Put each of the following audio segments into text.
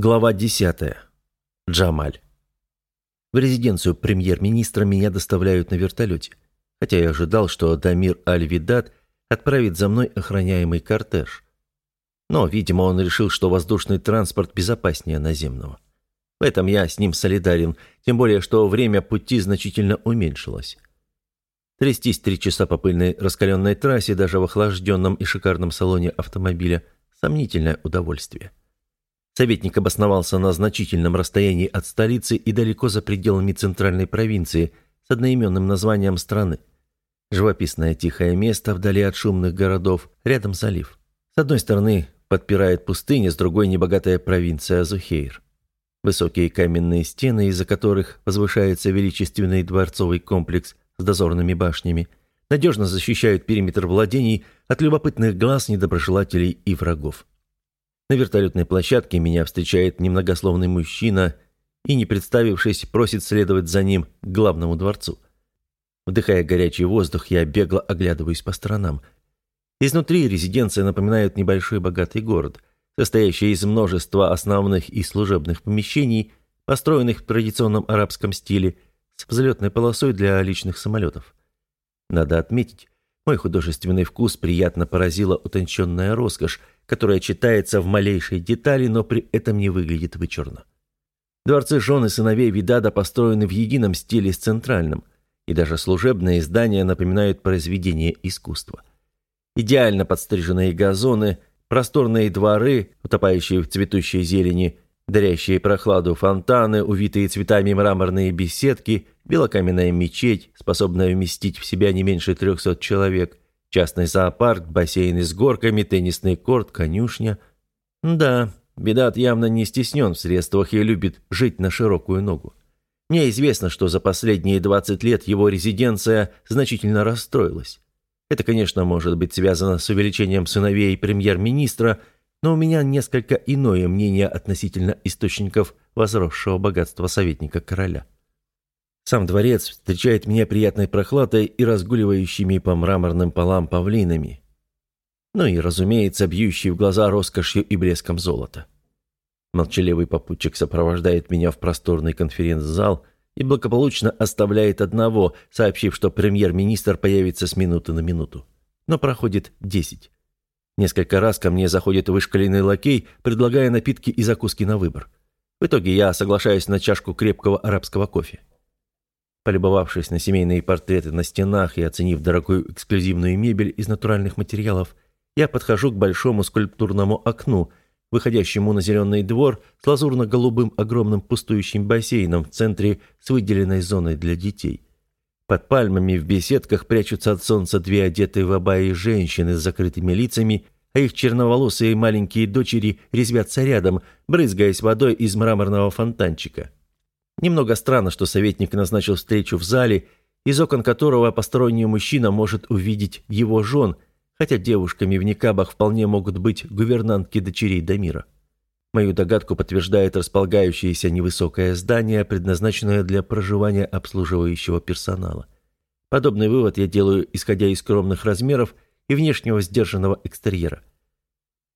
Глава 10. Джамаль. В резиденцию премьер-министра меня доставляют на вертолете, хотя я ожидал, что Дамир Аль-Видат отправит за мной охраняемый кортеж. Но, видимо, он решил, что воздушный транспорт безопаснее наземного. В этом я с ним солидарен, тем более, что время пути значительно уменьшилось. Трястись три часа по пыльной раскаленной трассе даже в охлажденном и шикарном салоне автомобиля – сомнительное удовольствие. Советник обосновался на значительном расстоянии от столицы и далеко за пределами центральной провинции с одноименным названием страны. Живописное тихое место вдали от шумных городов, рядом залив. С одной стороны подпирает пустыня, с другой небогатая провинция Зухейр. Высокие каменные стены, из-за которых возвышается величественный дворцовый комплекс с дозорными башнями, надежно защищают периметр владений от любопытных глаз недоброжелателей и врагов. На вертолетной площадке меня встречает немногословный мужчина и, не представившись, просит следовать за ним к главному дворцу. Вдыхая горячий воздух, я бегло оглядываюсь по сторонам. Изнутри резиденция напоминает небольшой богатый город, состоящий из множества основных и служебных помещений, построенных в традиционном арабском стиле, с взлетной полосой для личных самолетов. Надо отметить, мой художественный вкус приятно поразила утонченная роскошь, которая читается в малейшей детали, но при этом не выглядит вычурно. Дворцы жен и сыновей Видада построены в едином стиле с центральным, и даже служебные здания напоминают произведение искусства. Идеально подстриженные газоны, просторные дворы, утопающие в цветущей зелени, дарящие прохладу фонтаны, увитые цветами мраморные беседки, белокаменная мечеть, способная вместить в себя не меньше трехсот человек – Частный зоопарк, бассейны с горками, теннисный корт, конюшня. Да, Бедат явно не стеснен в средствах и любит жить на широкую ногу. Мне известно, что за последние 20 лет его резиденция значительно расстроилась. Это, конечно, может быть связано с увеличением сыновей премьер-министра, но у меня несколько иное мнение относительно источников возросшего богатства советника короля. Сам дворец встречает меня приятной прохладой и разгуливающими по мраморным полам павлинами. Ну и, разумеется, бьющий в глаза роскошью и блеском золота. Молчаливый попутчик сопровождает меня в просторный конференц-зал и благополучно оставляет одного, сообщив, что премьер-министр появится с минуты на минуту. Но проходит десять. Несколько раз ко мне заходит вышкаленный лакей, предлагая напитки и закуски на выбор. В итоге я соглашаюсь на чашку крепкого арабского кофе. Полюбовавшись на семейные портреты на стенах и оценив дорогую эксклюзивную мебель из натуральных материалов, я подхожу к большому скульптурному окну, выходящему на зеленый двор с лазурно-голубым огромным пустующим бассейном в центре с выделенной зоной для детей. Под пальмами в беседках прячутся от солнца две одетые в абайи женщины с закрытыми лицами, а их черноволосые маленькие дочери резвятся рядом, брызгаясь водой из мраморного фонтанчика. Немного странно, что советник назначил встречу в зале, из окон которого посторонний мужчина может увидеть его жен, хотя девушками в никабах вполне могут быть гувернантки дочерей Дамира. Мою догадку подтверждает располагающееся невысокое здание, предназначенное для проживания обслуживающего персонала. Подобный вывод я делаю, исходя из скромных размеров и внешнего сдержанного экстерьера.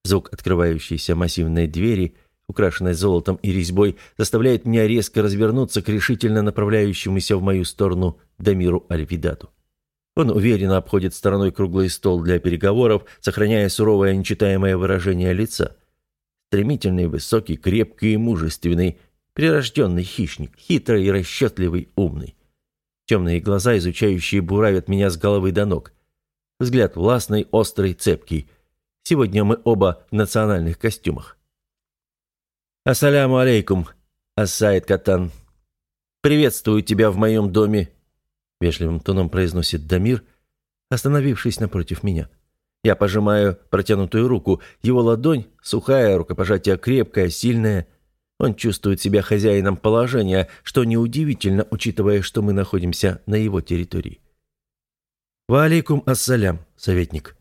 Звук открывающейся массивной двери – украшенная золотом и резьбой, заставляет меня резко развернуться к решительно направляющемуся в мою сторону Дамиру Альвидату. Он уверенно обходит стороной круглый стол для переговоров, сохраняя суровое нечитаемое выражение лица. Стремительный, высокий, крепкий и мужественный, прирожденный хищник, хитрый и расчетливый, умный. Темные глаза, изучающие, буравят меня с головы до ног. Взгляд властный, острый, цепкий. Сегодня мы оба в национальных костюмах. «Ассаляму алейкум, Ассайд Катан. Приветствую тебя в моем доме», — вежливым тоном произносит Дамир, остановившись напротив меня. Я пожимаю протянутую руку. Его ладонь сухая, рукопожатие крепкое, сильное. Он чувствует себя хозяином положения, что неудивительно, учитывая, что мы находимся на его территории. «Ва алейкум ассалям, советник».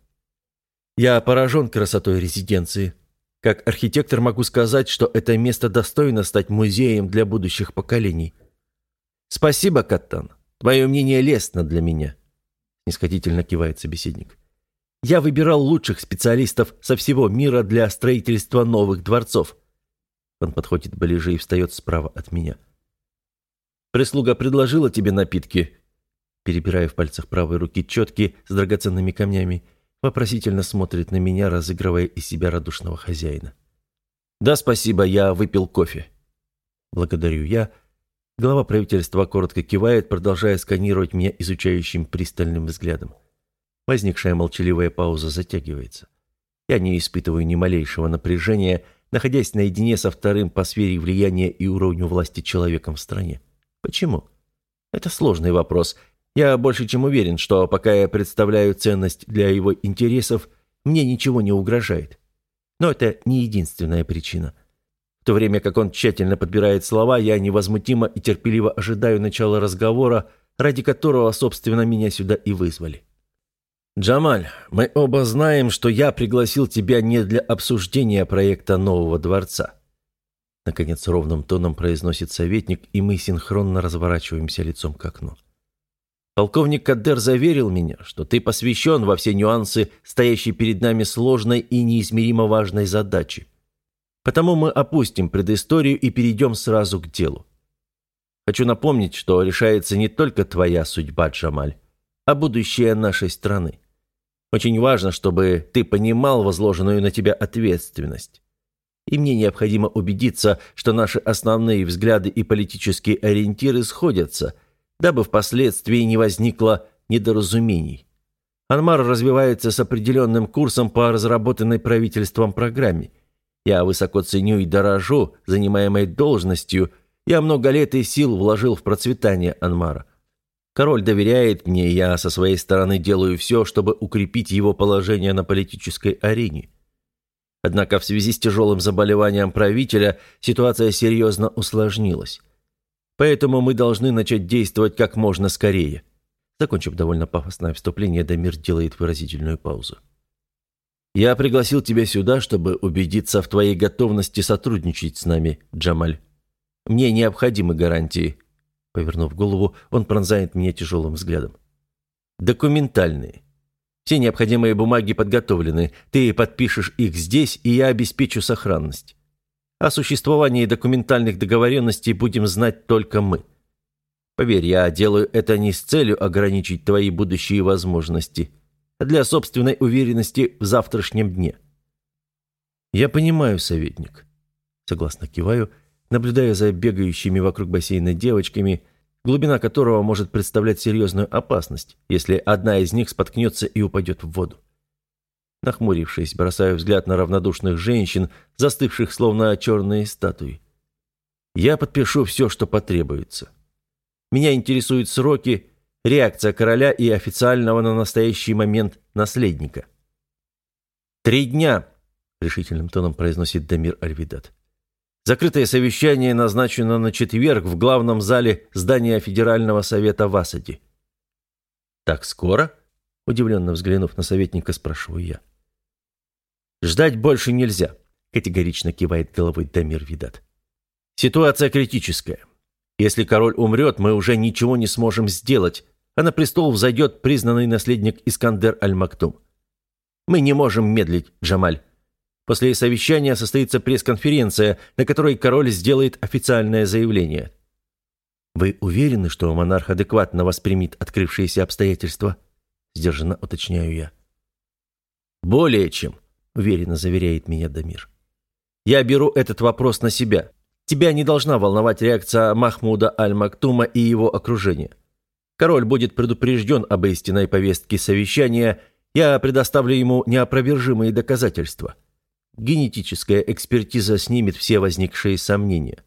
Я поражен красотой резиденции. Как архитектор могу сказать, что это место достойно стать музеем для будущих поколений. Спасибо, Каттан. Твое мнение лестно для меня. Снисходительно кивает собеседник. Я выбирал лучших специалистов со всего мира для строительства новых дворцов. Он подходит ближе и встает справа от меня. «Прислуга предложила тебе напитки?» Перебирая в пальцах правой руки четки с драгоценными камнями, вопросительно смотрит на меня, разыгрывая из себя радушного хозяина. «Да, спасибо, я выпил кофе». Благодарю я. Глава правительства коротко кивает, продолжая сканировать меня изучающим пристальным взглядом. Возникшая молчаливая пауза затягивается. Я не испытываю ни малейшего напряжения, находясь наедине со вторым по сфере влияния и уровню власти человеком в стране. Почему? Это сложный вопрос. Я больше чем уверен, что пока я представляю ценность для его интересов, мне ничего не угрожает. Но это не единственная причина. В то время как он тщательно подбирает слова, я невозмутимо и терпеливо ожидаю начала разговора, ради которого, собственно, меня сюда и вызвали. «Джамаль, мы оба знаем, что я пригласил тебя не для обсуждения проекта нового дворца». Наконец, ровным тоном произносит советник, и мы синхронно разворачиваемся лицом к окну. Полковник Каддер заверил меня, что ты посвящен во все нюансы стоящей перед нами сложной и неизмеримо важной задачи. Потому мы опустим предысторию и перейдем сразу к делу. Хочу напомнить, что решается не только твоя судьба, Джамаль, а будущее нашей страны. Очень важно, чтобы ты понимал возложенную на тебя ответственность. И мне необходимо убедиться, что наши основные взгляды и политические ориентиры сходятся, дабы впоследствии не возникло недоразумений. Анмар развивается с определенным курсом по разработанной правительством программе. Я высоко ценю и дорожу занимаемой должностью. Я много лет и сил вложил в процветание Анмара. Король доверяет мне, я со своей стороны делаю все, чтобы укрепить его положение на политической арене. Однако в связи с тяжелым заболеванием правителя ситуация серьезно усложнилась. Поэтому мы должны начать действовать как можно скорее. Закончив довольно пафосное вступление, Дамир делает выразительную паузу. «Я пригласил тебя сюда, чтобы убедиться в твоей готовности сотрудничать с нами, Джамаль. Мне необходимы гарантии, Повернув голову, он пронзает меня тяжелым взглядом. «Документальные. Все необходимые бумаги подготовлены. Ты подпишешь их здесь, и я обеспечу сохранность. О существовании документальных договоренностей будем знать только мы. Поверь, я делаю это не с целью ограничить твои будущие возможности, а для собственной уверенности в завтрашнем дне». «Я понимаю, советник», — согласно киваю, — наблюдая за бегающими вокруг бассейна девочками, глубина которого может представлять серьезную опасность, если одна из них споткнется и упадет в воду. Нахмурившись, бросаю взгляд на равнодушных женщин, застывших словно черные статуи. Я подпишу все, что потребуется. Меня интересуют сроки, реакция короля и официального на настоящий момент наследника. «Три дня», — решительным тоном произносит Дамир Альвидат. Закрытое совещание назначено на четверг в главном зале здания Федерального совета в Асаде. «Так скоро?» – удивленно взглянув на советника, спрашиваю я. «Ждать больше нельзя», – категорично кивает головой Дамир Видат. «Ситуация критическая. Если король умрет, мы уже ничего не сможем сделать, а на престол взойдет признанный наследник Искандер Аль-Мактум. Мы не можем медлить, Джамаль. После совещания состоится пресс-конференция, на которой король сделает официальное заявление. «Вы уверены, что монарх адекватно воспримет открывшиеся обстоятельства?» – сдержанно уточняю я. «Более чем», – уверенно заверяет меня Дамир. «Я беру этот вопрос на себя. Тебя не должна волновать реакция Махмуда Аль-Мактума и его окружения. Король будет предупрежден об истинной повестке совещания, я предоставлю ему неопровержимые доказательства». Генетическая экспертиза снимет все возникшие сомнения.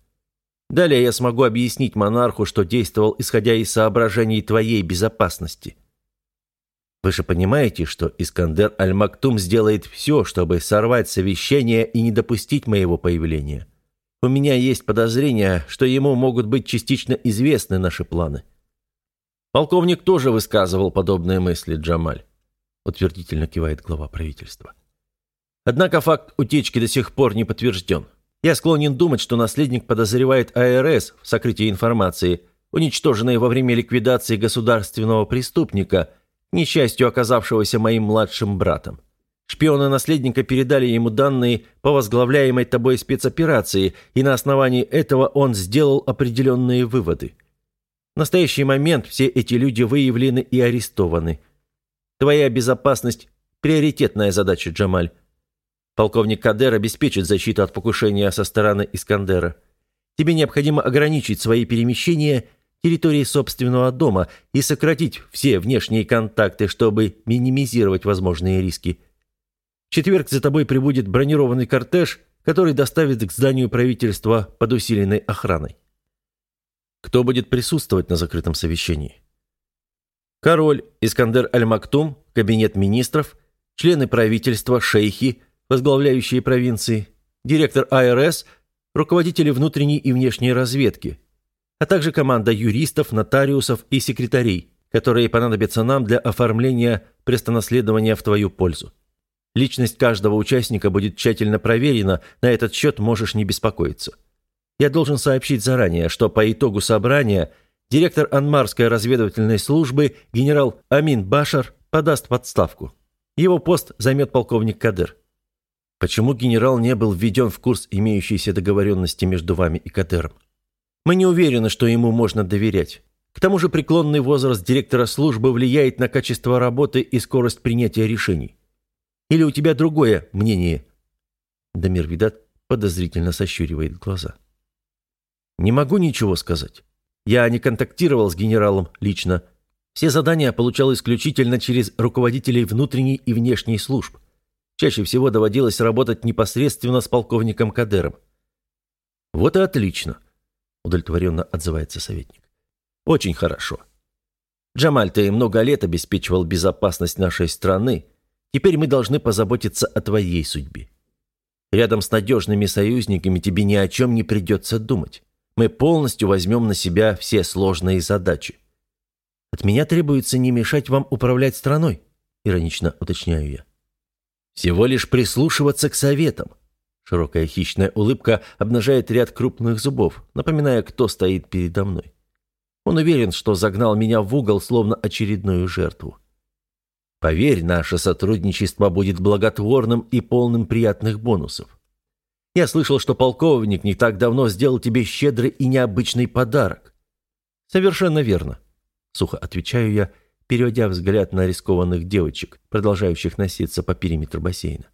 Далее я смогу объяснить монарху, что действовал, исходя из соображений твоей безопасности. Вы же понимаете, что Искандер Аль-Мактум сделает все, чтобы сорвать совещание и не допустить моего появления. У меня есть подозрение, что ему могут быть частично известны наши планы. Полковник тоже высказывал подобные мысли, Джамаль. Утвердительно кивает глава правительства. Однако факт утечки до сих пор не подтвержден. Я склонен думать, что наследник подозревает АРС в сокрытии информации, уничтоженной во время ликвидации государственного преступника, несчастью оказавшегося моим младшим братом. Шпионы наследника передали ему данные по возглавляемой тобой спецоперации, и на основании этого он сделал определенные выводы. В настоящий момент все эти люди выявлены и арестованы. Твоя безопасность – приоритетная задача, Джамаль. Полковник Кадер обеспечит защиту от покушения со стороны Искандера. Тебе необходимо ограничить свои перемещения территории собственного дома и сократить все внешние контакты, чтобы минимизировать возможные риски. В четверг за тобой прибудет бронированный кортеж, который доставит к зданию правительства под усиленной охраной. Кто будет присутствовать на закрытом совещании? Король, Искандер Аль-Мактум, кабинет министров, члены правительства, шейхи, возглавляющие провинции, директор АРС, руководители внутренней и внешней разведки, а также команда юристов, нотариусов и секретарей, которые понадобятся нам для оформления престонаследования в твою пользу. Личность каждого участника будет тщательно проверена, на этот счет можешь не беспокоиться. Я должен сообщить заранее, что по итогу собрания директор Анмарской разведывательной службы генерал Амин Башар подаст подставку. Его пост займет полковник Кадыр. Почему генерал не был введен в курс имеющейся договоренности между вами и Кадыром? Мы не уверены, что ему можно доверять. К тому же преклонный возраст директора службы влияет на качество работы и скорость принятия решений. Или у тебя другое мнение?» Дамир Видат подозрительно сощуривает глаза. Не могу ничего сказать. Я не контактировал с генералом лично. Все задания получал исключительно через руководителей внутренней и внешней служб. Чаще всего доводилось работать непосредственно с полковником Кадером. «Вот и отлично», — удовлетворенно отзывается советник. «Очень хорошо. Джамаль, ты много лет обеспечивал безопасность нашей страны. Теперь мы должны позаботиться о твоей судьбе. Рядом с надежными союзниками тебе ни о чем не придется думать мы полностью возьмем на себя все сложные задачи. От меня требуется не мешать вам управлять страной, иронично уточняю я. Всего лишь прислушиваться к советам. Широкая хищная улыбка обнажает ряд крупных зубов, напоминая, кто стоит передо мной. Он уверен, что загнал меня в угол, словно очередную жертву. Поверь, наше сотрудничество будет благотворным и полным приятных бонусов. Я слышал, что полковник не так давно сделал тебе щедрый и необычный подарок». «Совершенно верно», — сухо отвечаю я, переводя взгляд на рискованных девочек, продолжающих носиться по периметру бассейна.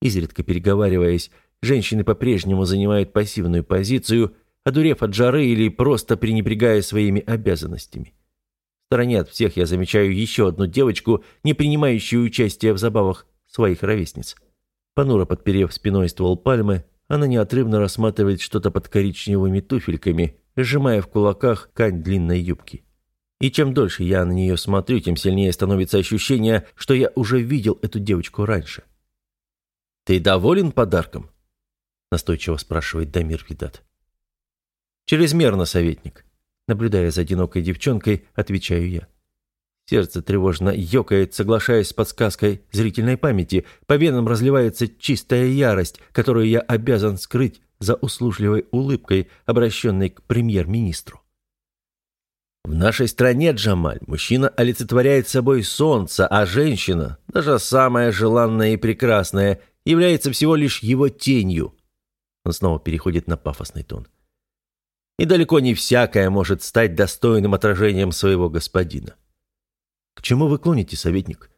Изредка переговариваясь, женщины по-прежнему занимают пассивную позицию, одурев от жары или просто пренебрегая своими обязанностями. В стороне от всех я замечаю еще одну девочку, не принимающую участие в забавах своих ровесниц. Понуро подперев спиной ствол пальмы, она неотрывно рассматривает что-то под коричневыми туфельками, сжимая в кулаках ткань длинной юбки. И чем дольше я на нее смотрю, тем сильнее становится ощущение, что я уже видел эту девочку раньше. «Ты доволен подарком?» – настойчиво спрашивает Дамир Видат. «Чрезмерно, советник», – наблюдая за одинокой девчонкой, отвечаю я. Сердце тревожно ёкает, соглашаясь с подсказкой зрительной памяти. По венам разливается чистая ярость, которую я обязан скрыть за услужливой улыбкой, обращенной к премьер-министру. В нашей стране, Джамаль, мужчина олицетворяет собой солнце, а женщина, даже самая желанная и прекрасная, является всего лишь его тенью. Он снова переходит на пафосный тон. И далеко не всякое может стать достойным отражением своего господина. «К чему вы клоните, советник?»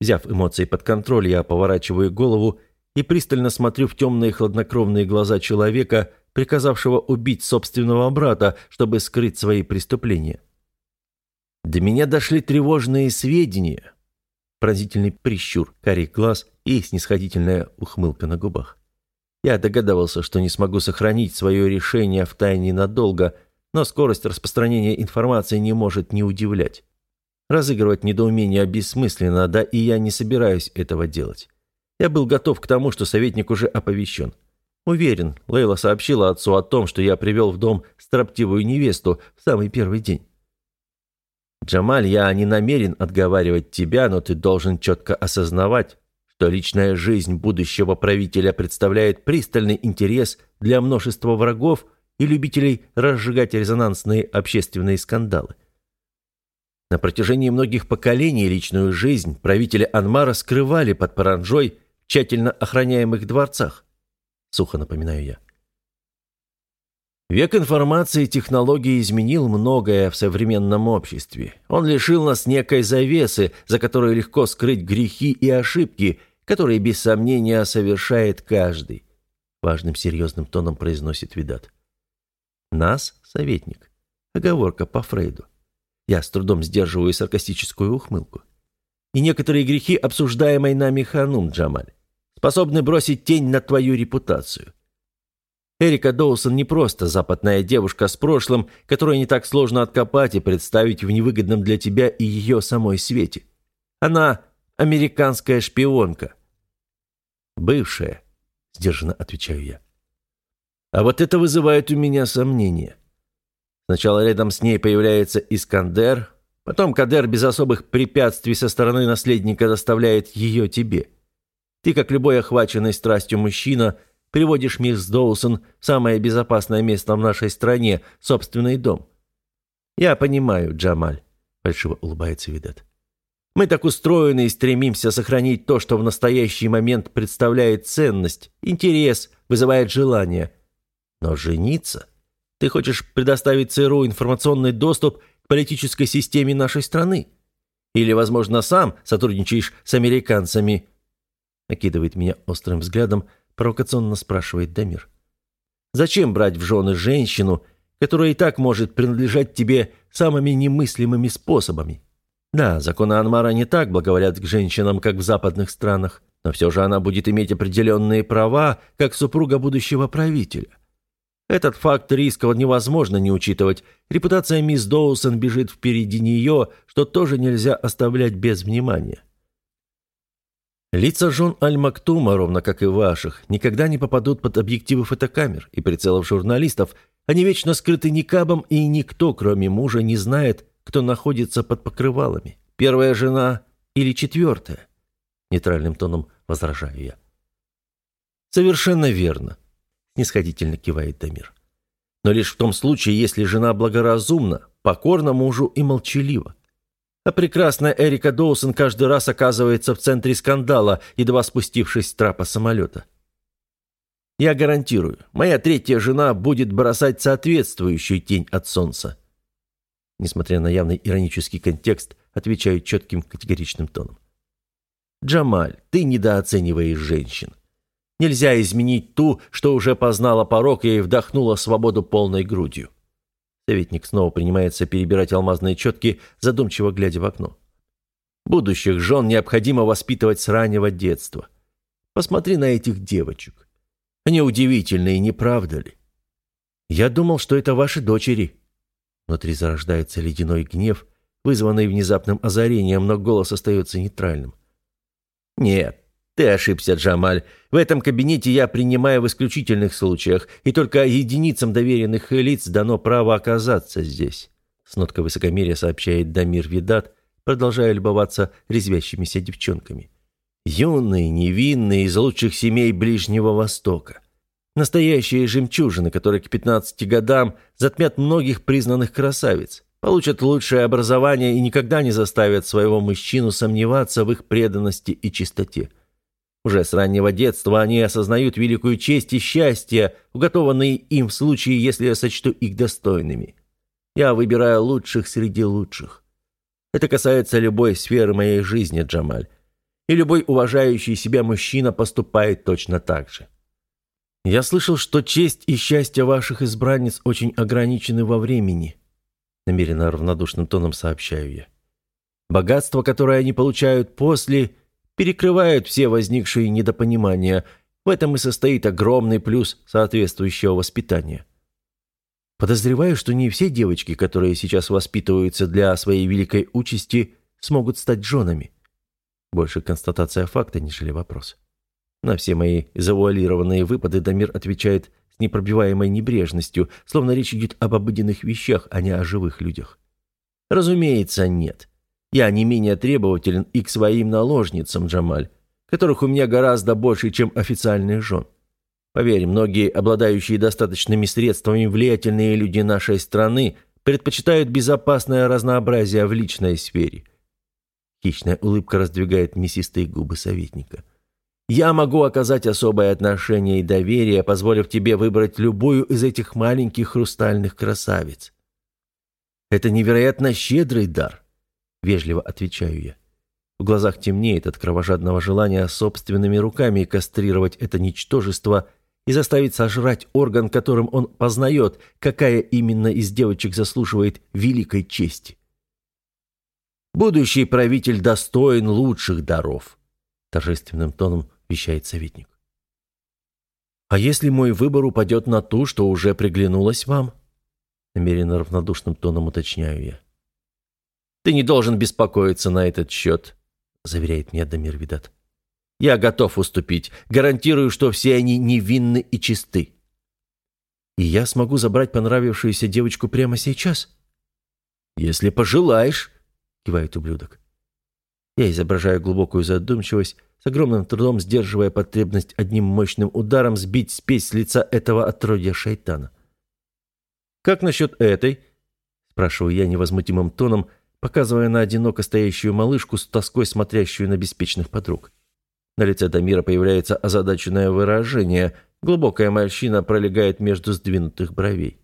Взяв эмоции под контроль, я поворачиваю голову и пристально смотрю в темные хладнокровные глаза человека, приказавшего убить собственного брата, чтобы скрыть свои преступления. До меня дошли тревожные сведения. Пронзительный прищур, карий глаз и снисходительная ухмылка на губах. Я догадывался, что не смогу сохранить свое решение в тайне надолго, но скорость распространения информации не может не удивлять. Разыгрывать недоумение бессмысленно, да и я не собираюсь этого делать. Я был готов к тому, что советник уже оповещен. Уверен, Лейла сообщила отцу о том, что я привел в дом строптивую невесту в самый первый день. «Джамаль, я не намерен отговаривать тебя, но ты должен четко осознавать, что личная жизнь будущего правителя представляет пристальный интерес для множества врагов и любителей разжигать резонансные общественные скандалы. На протяжении многих поколений личную жизнь правители Анмара скрывали под паранжой в тщательно охраняемых дворцах. Сухо напоминаю я. Век информации и технологий изменил многое в современном обществе. Он лишил нас некой завесы, за которой легко скрыть грехи и ошибки, которые без сомнения совершает каждый. Важным серьезным тоном произносит Видат. Нас, советник. Оговорка по Фрейду. Я с трудом сдерживаю саркастическую ухмылку. И некоторые грехи, обсуждаемой нами Ханум, Джамаль, способны бросить тень на твою репутацию. Эрика Доусон не просто западная девушка с прошлым, которую не так сложно откопать и представить в невыгодном для тебя и ее самой свете. Она американская шпионка. Бывшая, сдержанно отвечаю я. А вот это вызывает у меня сомнения. Сначала рядом с ней появляется Искандер, потом Кадер без особых препятствий со стороны наследника доставляет ее тебе. Ты, как любой охваченный страстью мужчина, – Приводишь мисс Доусон самое безопасное место в нашей стране, собственный дом. Я понимаю, Джамаль, фальшиво улыбается Видет. Мы так устроены и стремимся сохранить то, что в настоящий момент представляет ценность, интерес, вызывает желание. Но жениться? Ты хочешь предоставить ЦРУ информационный доступ к политической системе нашей страны? Или, возможно, сам сотрудничаешь с американцами?» Накидывает меня острым взглядом, провокационно спрашивает Дамир. Зачем брать в жены женщину, которая и так может принадлежать тебе самыми немыслимыми способами? Да, законы Анмара не так благоволят к женщинам, как в западных странах, но все же она будет иметь определенные права, как супруга будущего правителя. Этот факт риска невозможно не учитывать. Репутация мисс Доусон бежит впереди нее, что тоже нельзя оставлять без внимания. Лица жен Аль-Мактума, ровно как и ваших, никогда не попадут под объективы фотокамер и прицелов журналистов. Они вечно скрыты никабом, и никто, кроме мужа, не знает, кто находится под покрывалами. Первая жена или четвертая? Нейтральным тоном возражаю я. Совершенно верно, снисходительно кивает Дамир. Но лишь в том случае, если жена благоразумна, покорна мужу и молчалива. А прекрасная Эрика Доусон каждый раз оказывается в центре скандала, едва спустившись с трапа самолета. Я гарантирую, моя третья жена будет бросать соответствующую тень от солнца. Несмотря на явный иронический контекст, отвечаю четким категоричным тоном. Джамаль, ты недооцениваешь женщин. Нельзя изменить ту, что уже познала порог и вдохнула свободу полной грудью. Советник снова принимается перебирать алмазные четки, задумчиво глядя в окно. Будущих жен необходимо воспитывать с раннего детства. Посмотри на этих девочек. Они удивительные, не правда ли? Я думал, что это ваши дочери. Внутри зарождается ледяной гнев, вызванный внезапным озарением, но голос остается нейтральным. Нет, «Ты ошибся, Джамаль. В этом кабинете я принимаю в исключительных случаях, и только единицам доверенных лиц дано право оказаться здесь», с ноткой высокомерия сообщает Дамир Видат, продолжая любоваться резвящимися девчонками. «Юные, невинные, из лучших семей Ближнего Востока. Настоящие жемчужины, которые к 15 годам затмят многих признанных красавиц, получат лучшее образование и никогда не заставят своего мужчину сомневаться в их преданности и чистоте». Уже с раннего детства они осознают великую честь и счастье, уготованные им в случае, если я сочту их достойными. Я выбираю лучших среди лучших. Это касается любой сферы моей жизни, Джамаль. И любой уважающий себя мужчина поступает точно так же. Я слышал, что честь и счастье ваших избранниц очень ограничены во времени. Намеренно равнодушным тоном сообщаю я. Богатство, которое они получают после – перекрывают все возникшие недопонимания. В этом и состоит огромный плюс соответствующего воспитания. Подозреваю, что не все девочки, которые сейчас воспитываются для своей великой участи, смогут стать женами. Больше констатация факта, нежели вопрос. На все мои завуалированные выпады Дамир отвечает с непробиваемой небрежностью, словно речь идет об обыденных вещах, а не о живых людях. Разумеется, нет. Я не менее требователен и к своим наложницам, Джамаль, которых у меня гораздо больше, чем официальных жен. Поверь, многие обладающие достаточными средствами влиятельные люди нашей страны предпочитают безопасное разнообразие в личной сфере. Хищная улыбка раздвигает мясистые губы советника. Я могу оказать особое отношение и доверие, позволив тебе выбрать любую из этих маленьких хрустальных красавиц. Это невероятно щедрый дар, вежливо отвечаю я. В глазах темнеет от кровожадного желания собственными руками кастрировать это ничтожество и заставить сожрать орган, которым он познает, какая именно из девочек заслуживает великой чести. Будущий правитель достоин лучших даров, торжественным тоном вещает советник. А если мой выбор упадет на ту, что уже приглянулась вам? Намеренно равнодушным тоном уточняю я. Ты не должен беспокоиться на этот счет, заверяет мне Дамир Видат. Я готов уступить. Гарантирую, что все они невинны и чисты. И я смогу забрать понравившуюся девочку прямо сейчас? Если пожелаешь, кивает ублюдок. Я изображаю глубокую задумчивость, с огромным трудом сдерживая потребность одним мощным ударом сбить спесь с лица этого отродья шайтана. «Как насчет этой?» – спрашиваю я невозмутимым тоном, показывая на одиноко стоящую малышку с тоской смотрящую на беспечных подруг. На лице Дамира появляется озадаченное выражение, глубокая морщина пролегает между сдвинутых бровей.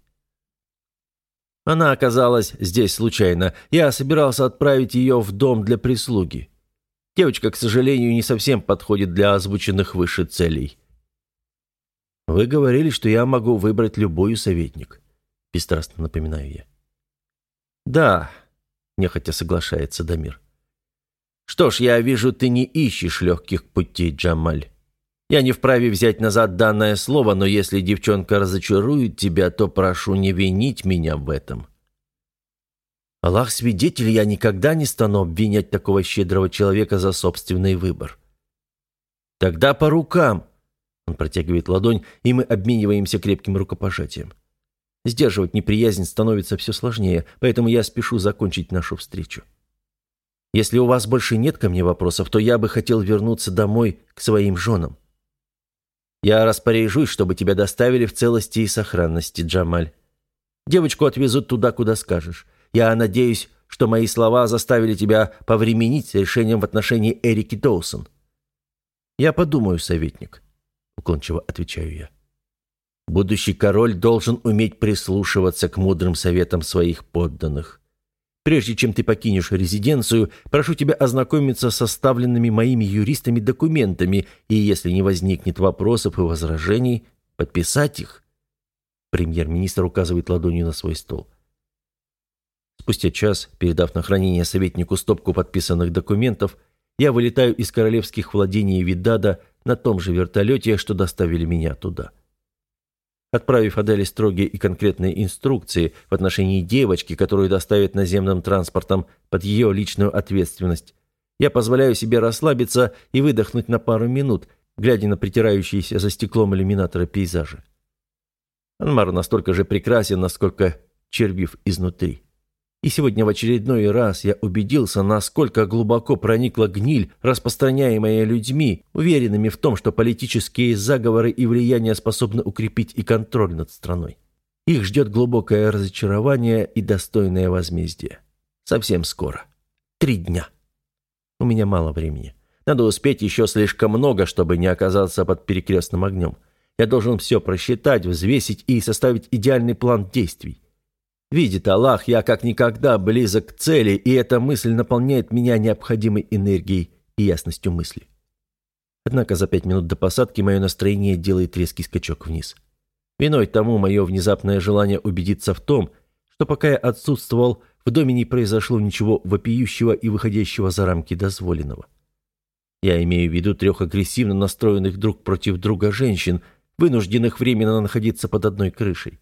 Она оказалась здесь случайно. Я собирался отправить ее в дом для прислуги. Девочка, к сожалению, не совсем подходит для озвученных выше целей. Вы говорили, что я могу выбрать любую советник. Бесстрастно напоминаю я. Да, нехотя соглашается Дамир. Что ж, я вижу, ты не ищешь легких путей, Джамаль. Я не вправе взять назад данное слово, но если девчонка разочарует тебя, то прошу не винить меня в этом. Аллах свидетель, я никогда не стану обвинять такого щедрого человека за собственный выбор. Тогда по рукам. Он протягивает ладонь, и мы обмениваемся крепким рукопожатием. Сдерживать неприязнь становится все сложнее, поэтому я спешу закончить нашу встречу. Если у вас больше нет ко мне вопросов, то я бы хотел вернуться домой к своим женам. Я распоряжусь, чтобы тебя доставили в целости и сохранности, Джамаль. Девочку отвезут туда, куда скажешь. Я надеюсь, что мои слова заставили тебя повременить с решением в отношении Эрики Доусон. Я подумаю, советник, уклончиво отвечаю я. Будущий король должен уметь прислушиваться к мудрым советам своих подданных. Прежде чем ты покинешь резиденцию, прошу тебя ознакомиться с составленными моими юристами документами и, если не возникнет вопросов и возражений, подписать их. Премьер-министр указывает ладонью на свой стол. Спустя час, передав на хранение советнику стопку подписанных документов, я вылетаю из королевских владений Видада на том же вертолете, что доставили меня туда. Отправив Аделе строгие и конкретные инструкции в отношении девочки, которую доставят наземным транспортом под ее личную ответственность, я позволяю себе расслабиться и выдохнуть на пару минут, глядя на притирающиеся за стеклом иллюминатора пейзажи. Анмар настолько же прекрасен, насколько червив изнутри. И сегодня в очередной раз я убедился, насколько глубоко проникла гниль, распространяемая людьми, уверенными в том, что политические заговоры и влияния способны укрепить и контроль над страной. Их ждет глубокое разочарование и достойное возмездие. Совсем скоро. Три дня. У меня мало времени. Надо успеть еще слишком много, чтобы не оказаться под перекрестным огнем. Я должен все просчитать, взвесить и составить идеальный план действий. Видит Аллах, я как никогда близок к цели, и эта мысль наполняет меня необходимой энергией и ясностью мысли. Однако за пять минут до посадки мое настроение делает резкий скачок вниз. Виной тому мое внезапное желание убедиться в том, что пока я отсутствовал, в доме не произошло ничего вопиющего и выходящего за рамки дозволенного. Я имею в виду трех агрессивно настроенных друг против друга женщин, вынужденных временно находиться под одной крышей.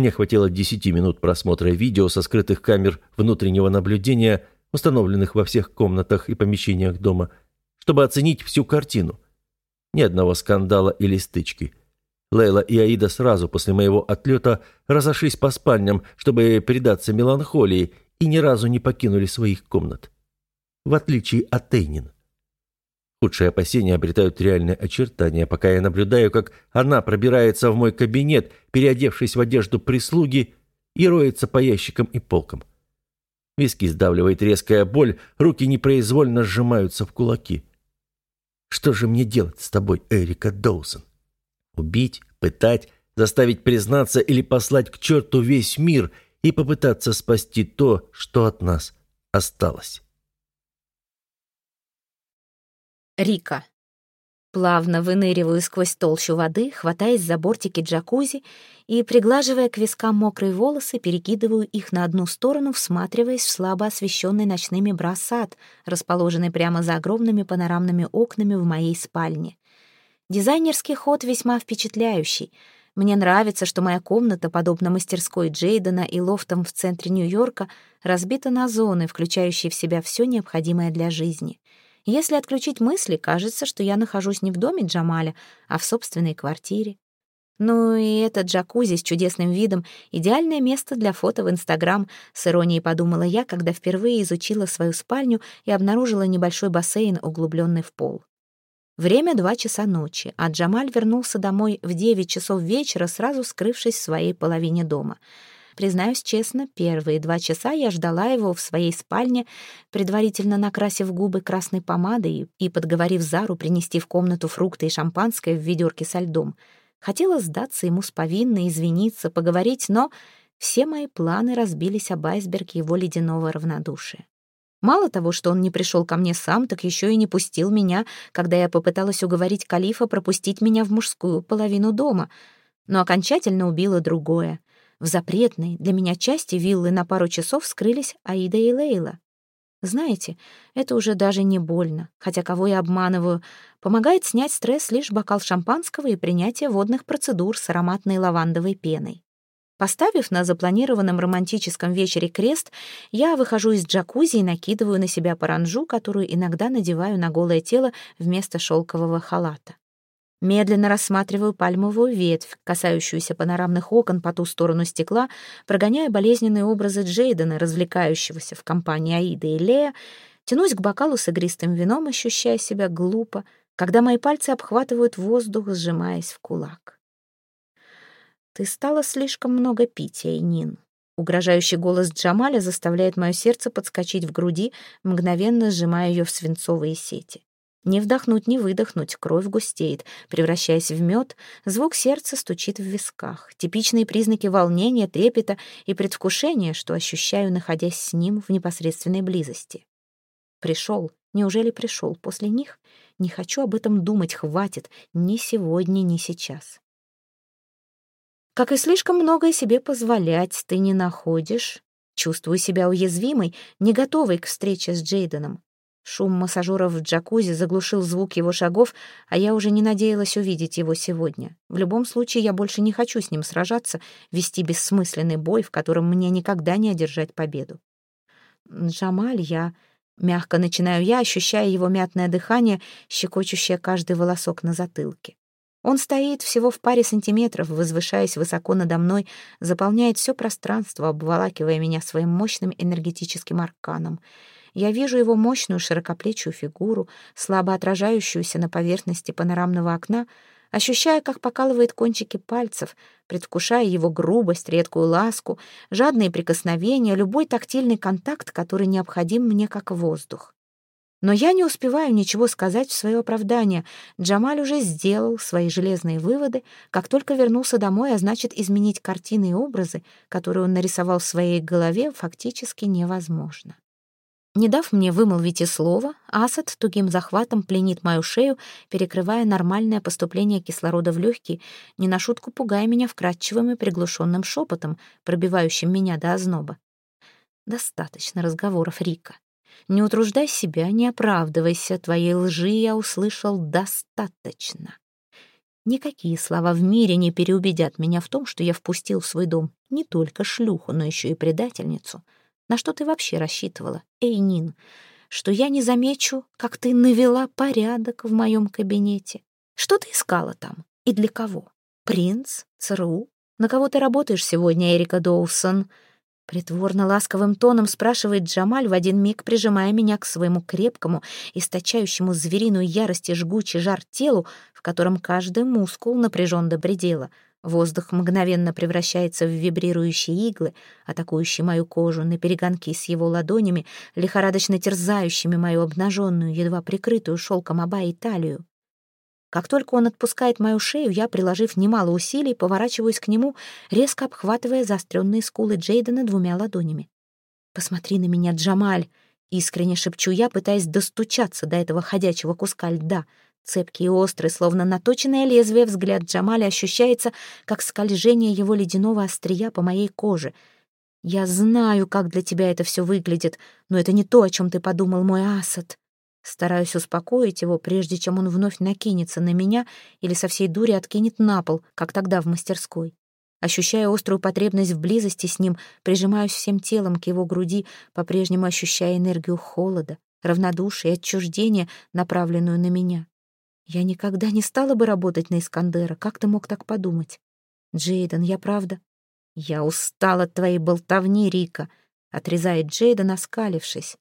Мне хватило 10 минут просмотра видео со скрытых камер внутреннего наблюдения, установленных во всех комнатах и помещениях дома, чтобы оценить всю картину. Ни одного скандала или стычки. Лейла и Аида сразу после моего отлета разошлись по спальням, чтобы предаться меланхолии, и ни разу не покинули своих комнат. В отличие от Эйнин. Худшие опасения обретают реальные очертания, пока я наблюдаю, как она пробирается в мой кабинет, переодевшись в одежду прислуги, и роется по ящикам и полкам. Виски сдавливает резкая боль, руки непроизвольно сжимаются в кулаки. Что же мне делать с тобой, Эрика Доусон? Убить, пытать, заставить признаться или послать к черту весь мир и попытаться спасти то, что от нас осталось. Рика. Плавно выныриваю сквозь толщу воды, хватаясь за бортики джакузи и, приглаживая к вискам мокрые волосы, перекидываю их на одну сторону, всматриваясь в слабо освещенный ночными бросад, расположенный прямо за огромными панорамными окнами в моей спальне. Дизайнерский ход весьма впечатляющий. Мне нравится, что моя комната, подобно мастерской Джейдена и лофтам в центре Нью-Йорка, разбита на зоны, включающие в себя все необходимое для жизни — если отключить мысли, кажется, что я нахожусь не в доме Джамаля, а в собственной квартире. Ну и этот джакузи с чудесным видом — идеальное место для фото в Инстаграм, с иронией подумала я, когда впервые изучила свою спальню и обнаружила небольшой бассейн, углубленный в пол. Время два часа ночи, а Джамаль вернулся домой в девять часов вечера, сразу скрывшись в своей половине дома — Признаюсь честно, первые два часа я ждала его в своей спальне, предварительно накрасив губы красной помадой и подговорив Зару принести в комнату фрукты и шампанское в ведерке со льдом. Хотела сдаться ему с повинной, извиниться, поговорить, но все мои планы разбились об айсберге его ледяного равнодушия. Мало того, что он не пришел ко мне сам, так еще и не пустил меня, когда я попыталась уговорить Калифа пропустить меня в мужскую половину дома. Но окончательно убило другое. В запретной для меня части виллы на пару часов скрылись Аида и Лейла. Знаете, это уже даже не больно, хотя кого я обманываю. Помогает снять стресс лишь бокал шампанского и принятие водных процедур с ароматной лавандовой пеной. Поставив на запланированном романтическом вечере крест, я выхожу из джакузи и накидываю на себя паранжу, которую иногда надеваю на голое тело вместо шелкового халата. Медленно рассматриваю пальмовую ветвь, касающуюся панорамных окон по ту сторону стекла, прогоняя болезненные образы Джейдена, развлекающегося в компании Аиды и Лея, тянусь к бокалу с игристым вином, ощущая себя глупо, когда мои пальцы обхватывают воздух, сжимаясь в кулак. «Ты стала слишком много пить, Эйнин». Угрожающий голос Джамаля заставляет мое сердце подскочить в груди, мгновенно сжимая ее в свинцовые сети. Не вдохнуть, не выдохнуть, кровь густеет, превращаясь в мед, звук сердца стучит в висках. Типичные признаки волнения, трепета и предвкушения, что ощущаю, находясь с ним в непосредственной близости. Пришел, неужели пришел после них? Не хочу об этом думать, хватит, ни сегодня, ни сейчас. Как и слишком многое себе позволять, ты не находишь. Чувствую себя уязвимой, не готовой к встрече с Джейденом. Шум массажеров в джакузи заглушил звук его шагов, а я уже не надеялась увидеть его сегодня. В любом случае, я больше не хочу с ним сражаться, вести бессмысленный бой, в котором мне никогда не одержать победу. Джамаль, я... Мягко начинаю я, ощущая его мятное дыхание, щекочущее каждый волосок на затылке. Он стоит всего в паре сантиметров, возвышаясь высоко надо мной, заполняет все пространство, обволакивая меня своим мощным энергетическим арканом — я вижу его мощную широкоплечую фигуру, слабо отражающуюся на поверхности панорамного окна, ощущая, как покалывает кончики пальцев, предвкушая его грубость, редкую ласку, жадные прикосновения, любой тактильный контакт, который необходим мне как воздух. Но я не успеваю ничего сказать в свое оправдание. Джамаль уже сделал свои железные выводы, как только вернулся домой, а значит, изменить картины и образы, которые он нарисовал в своей голове, фактически невозможно. Не дав мне вымолвить и слова, Асад тугим захватом пленит мою шею, перекрывая нормальное поступление кислорода в легкие, не на шутку пугая меня вкрадчивым и приглушенным шепотом, пробивающим меня до озноба. Достаточно разговоров, Рика. Не утруждай себя, не оправдывайся, твоей лжи я услышал достаточно. Никакие слова в мире не переубедят меня в том, что я впустил в свой дом не только шлюху, но еще и предательницу — на что ты вообще рассчитывала, Эйнин? Что я не замечу, как ты навела порядок в моем кабинете? Что ты искала там? И для кого? Принц? ЦРУ? На кого ты работаешь сегодня, Эрика Доусон?» Притворно ласковым тоном спрашивает Джамаль, в один миг прижимая меня к своему крепкому, источающему звериную ярость и жгучий жар телу, в котором каждый мускул напряжен до предела. Воздух мгновенно превращается в вибрирующие иглы, атакующие мою кожу на перегонки с его ладонями, лихорадочно терзающими мою обнаженную, едва прикрытую шелком оба и талию. Как только он отпускает мою шею, я, приложив немало усилий, поворачиваюсь к нему, резко обхватывая заостренные скулы Джейдена двумя ладонями. «Посмотри на меня, Джамаль!» — искренне шепчу я, пытаясь достучаться до этого ходячего куска льда — Цепкий и острый, словно наточенное лезвие, взгляд Джамаля ощущается, как скольжение его ледяного острия по моей коже. «Я знаю, как для тебя это все выглядит, но это не то, о чем ты подумал, мой Асад». Стараюсь успокоить его, прежде чем он вновь накинется на меня или со всей дури откинет на пол, как тогда в мастерской. Ощущая острую потребность в близости с ним, прижимаюсь всем телом к его груди, по-прежнему ощущая энергию холода, равнодушия и отчуждения, направленную на меня. Я никогда не стала бы работать на Искандера. Как ты мог так подумать? Джейден, я правда... Я устал от твоей болтовни, Рика, отрезает Джейден, оскалившись.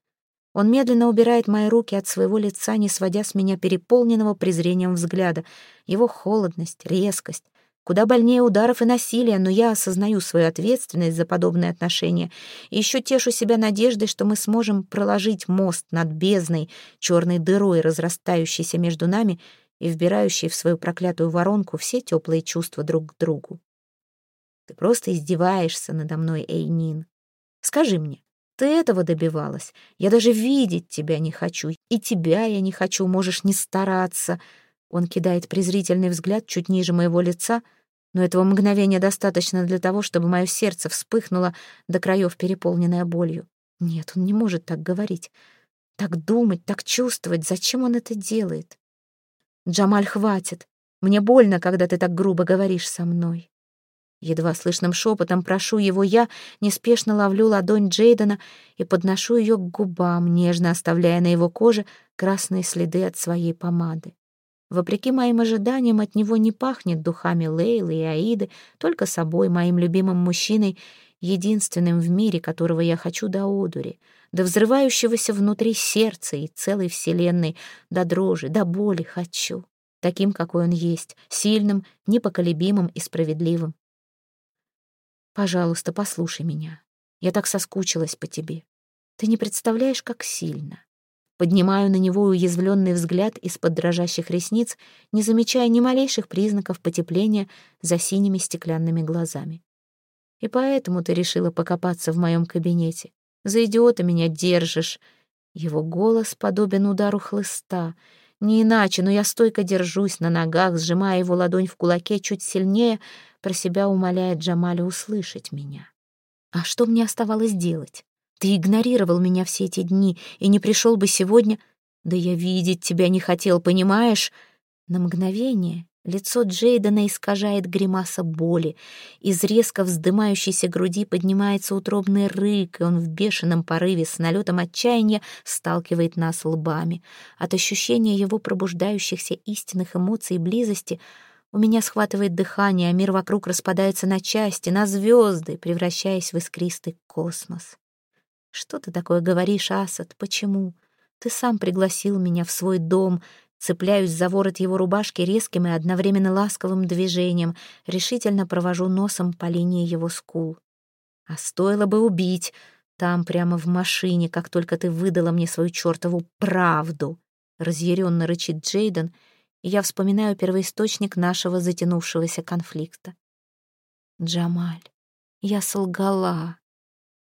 Он медленно убирает мои руки от своего лица, не сводя с меня переполненного презрением взгляда. Его холодность, резкость, Куда больнее ударов и насилия, но я осознаю свою ответственность за подобные отношения и еще тешу себя надеждой, что мы сможем проложить мост над бездной, черной дырой, разрастающейся между нами и вбирающей в свою проклятую воронку все теплые чувства друг к другу. Ты просто издеваешься надо мной, Эйнин. Скажи мне, ты этого добивалась? Я даже видеть тебя не хочу, и тебя я не хочу, можешь не стараться. Он кидает презрительный взгляд чуть ниже моего лица — но этого мгновения достаточно для того, чтобы мое сердце вспыхнуло до краев, переполненное болью. Нет, он не может так говорить, так думать, так чувствовать. Зачем он это делает? Джамаль, хватит. Мне больно, когда ты так грубо говоришь со мной. Едва слышным шепотом прошу его я, неспешно ловлю ладонь Джейдена и подношу ее к губам, нежно оставляя на его коже красные следы от своей помады. Вопреки моим ожиданиям, от него не пахнет духами Лейлы и Аиды, только собой, моим любимым мужчиной, единственным в мире, которого я хочу до одури, до взрывающегося внутри сердца и целой вселенной, до дрожи, до боли хочу, таким, какой он есть, сильным, непоколебимым и справедливым. Пожалуйста, послушай меня. Я так соскучилась по тебе. Ты не представляешь, как сильно. Поднимаю на него уязвленный взгляд из-под дрожащих ресниц, не замечая ни малейших признаков потепления за синими стеклянными глазами. И поэтому ты решила покопаться в моем кабинете. За идиота меня держишь. Его голос подобен удару хлыста. Не иначе, но я стойко держусь на ногах, сжимая его ладонь в кулаке чуть сильнее, про себя умоляя Джамаля услышать меня. А что мне оставалось делать? Ты игнорировал меня все эти дни и не пришел бы сегодня. Да я видеть тебя не хотел, понимаешь? На мгновение лицо Джейдена искажает гримаса боли. Из резко вздымающейся груди поднимается утробный рык, и он в бешеном порыве с налетом отчаяния сталкивает нас лбами. От ощущения его пробуждающихся истинных эмоций и близости у меня схватывает дыхание, а мир вокруг распадается на части, на звезды, превращаясь в искристый космос. «Что ты такое говоришь, Асад? Почему? Ты сам пригласил меня в свой дом». Цепляюсь за ворот его рубашки резким и одновременно ласковым движением, решительно провожу носом по линии его скул. А стоило бы убить там, прямо в машине, как только ты выдала мне свою чертову правду. Разъяренно рычит Джейден, и я вспоминаю первоисточник нашего затянувшегося конфликта. Джамаль, я солгала.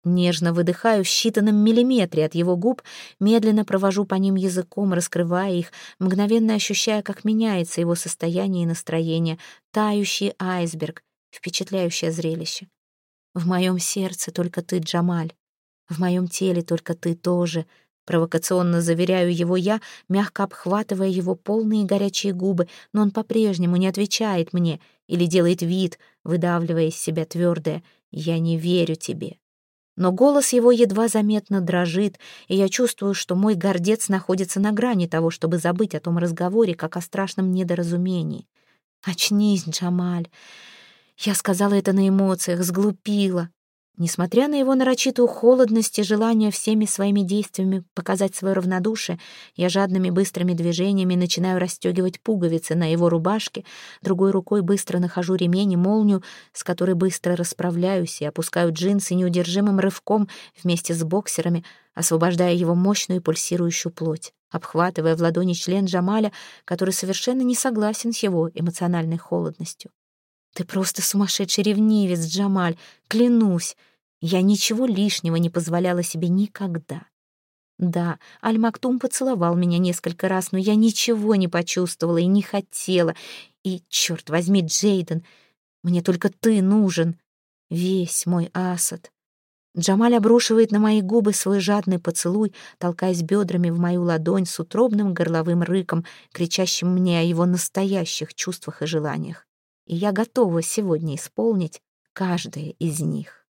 Нежно выдыхаю в считанном миллиметре от его губ, медленно провожу по ним языком, раскрывая их, мгновенно ощущая, как меняется его состояние и настроение, тающий айсберг, впечатляющее зрелище. В моем сердце только ты, Джамаль. В моем теле только ты тоже. Провокационно заверяю его я, мягко обхватывая его полные горячие губы, но он по-прежнему не отвечает мне или делает вид, выдавливая из себя твердое «Я не верю тебе» но голос его едва заметно дрожит, и я чувствую, что мой гордец находится на грани того, чтобы забыть о том разговоре, как о страшном недоразумении. «Очнись, Джамаль!» Я сказала это на эмоциях, сглупила. Несмотря на его нарочитую холодность и желание всеми своими действиями показать свое равнодушие, я жадными быстрыми движениями начинаю расстегивать пуговицы на его рубашке, другой рукой быстро нахожу ремень и молнию, с которой быстро расправляюсь и опускаю джинсы неудержимым рывком вместе с боксерами, освобождая его мощную пульсирующую плоть, обхватывая в ладони член Джамаля, который совершенно не согласен с его эмоциональной холодностью. «Ты просто сумасшедший ревнивец, Джамаль, клянусь!» Я ничего лишнего не позволяла себе никогда. Да, Аль-Мактум поцеловал меня несколько раз, но я ничего не почувствовала и не хотела. И, черт возьми, Джейден, мне только ты нужен. Весь мой Асад. Джамаль обрушивает на мои губы свой жадный поцелуй, толкаясь бедрами в мою ладонь с утробным горловым рыком, кричащим мне о его настоящих чувствах и желаниях. И я готова сегодня исполнить каждое из них.